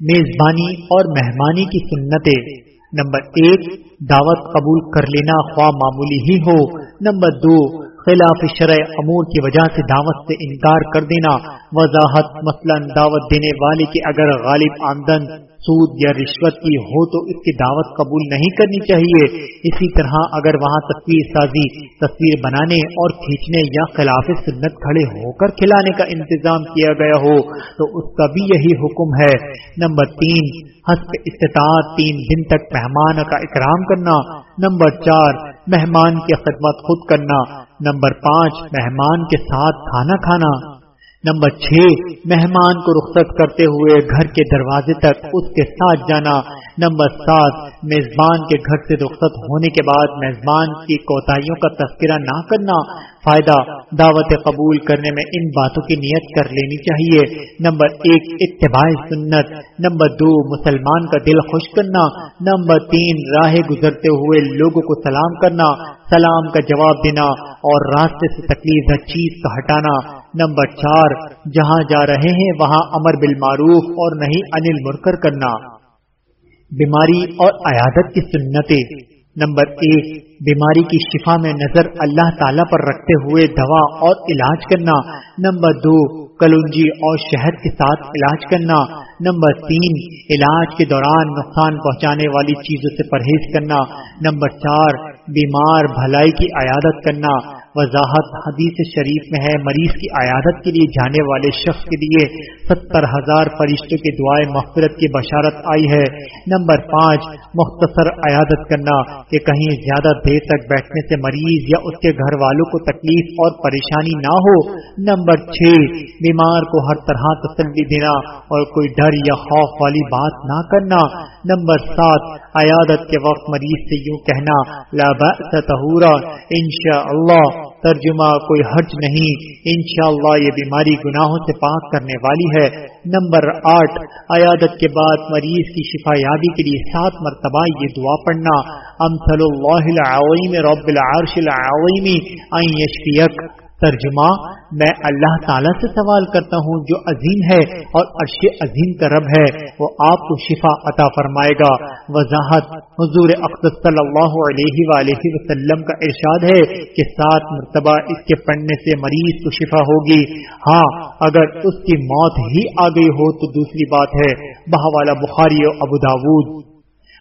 میزبانی اور مہمانی کی سنتیں۔ نمبر ایک، دعوت قبول کر لینا خواہ معمولی ہی ہو۔ نمبر دو خلاف شرع امور کی وجہ سے دعوت سے انکار کر دینا، وضاحت مثلا دعوت دینے والے کی اگر غالب آمدن، سود یا رشوت کی ہو تو اس کی دعوت قبول نہیں کرنی چاہیے۔ اسی طرح اگر وہاں تصویر سازی، تصویر بنانے اور کھینچنے یا خلاف سنت کھڑے ہو کر کھلانے کا انتظام کیا گیا ہو، تو اس کا بھی یہی حکم ہے۔ نمبر تین حسب استطاعت تین دن تک مہمان کا اکرام کرنا۔ نمبر چار، مہمان کی خدمت خود کرنا۔ نمبر پانچ، مہمان کے ساتھ کھانا کھانا۔ نمبر چھ، مہمان کو رخصت کرتے ہوئے گھر کے دروازے تک اس کے ساتھ جانا۔ نمبر سات، میزبان کے گھر سے رخصت ہونے کے بعد میزبان کی کوتاہیوں کا تذکرہ نہ کرنا فائدہ، دعوت قبول کرنے میں ان باتوں کی نیت کر لینی چاہیے۔ نمبر ایک، اتباع سنت۔ نمبر دو، مسلمان کا دل خوش کرنا۔ نمبر تین، راہ گزرتے ہوئے لوگوں کو سلام کرنا۔ سلام کا جواب دینا اور راستے سے تکلیف چیز کا ہٹانا۔ نمبر چار، جہاں جا رہے ہیں وہاں امر بالمعروف اور نہیں انل مرکر کرنا۔ بیماری اور عیادت کی سنتیں۔ نمبر ایک، بیماری کی شفا میں نظر اللہ تعالی پر رکھتے ہوئے دوا اور علاج کرنا۔ نمبر دو، کلونجی اور شہد کے ساتھ علاج کرنا۔ نمبر تین، علاج کے دوران نقصان پہنچانے والی چیزوں سے پرہیز کرنا۔ نمبر چار، بیمار بھلائی کی عیادت کرنا۔ وضاحت حدیث شریف میں ہے، مریض کی عیادت کے لیے جانے والے شخص کے لیے ستر ہزار فرشتوں کی دعائیں مغفرت کی بشارت آئی ہے۔ نمبر پانچ، مختصر عیادت کرنا، کہ کہیں زیادہ دیر تک بیٹھنے سے مریض یا اس کے گھر والوں کو تکلیف اور پریشانی نہ ہو۔ نمبر چھ، بیمار کو ہر طرح تسلی دینا اور کوئی ڈر یا خوف والی بات نہ کرنا۔ نمبر سات، عیادت کے وقت مریض سے یوں کہنا، لا ان شاء اللہ ترجمہ کوئی حرج نہیں، انشاءاللہ یہ بیماری گناہوں سے پاک کرنے والی ہے۔ نمبر آٹھ، عیادت کے بعد مریض کی شفا یابی کے لیے سات مرتبہ یہ دعا پڑھنا۔ امثل اللہ العظیم رب العرش العظیم، ان یشفیک۔ ترجمہ میں اللہ تعالیٰ سے سوال کرتا ہوں، جو عظیم ہے اور عرش عظیم کا رب ہے، وہ آپ کو شفا عطا فرمائے گا۔ وضاحت حضور اقدس صلی اللہ علیہ وآلہ وسلم کا ارشاد ہے کہ سات مرتبہ اس کے پڑھنے سے مریض کو شفا ہوگی۔ ہاں اگر اس کی موت ہی آ گئی ہو تو دوسری بات ہے۔ بہوالا بخاری و ابو داود۔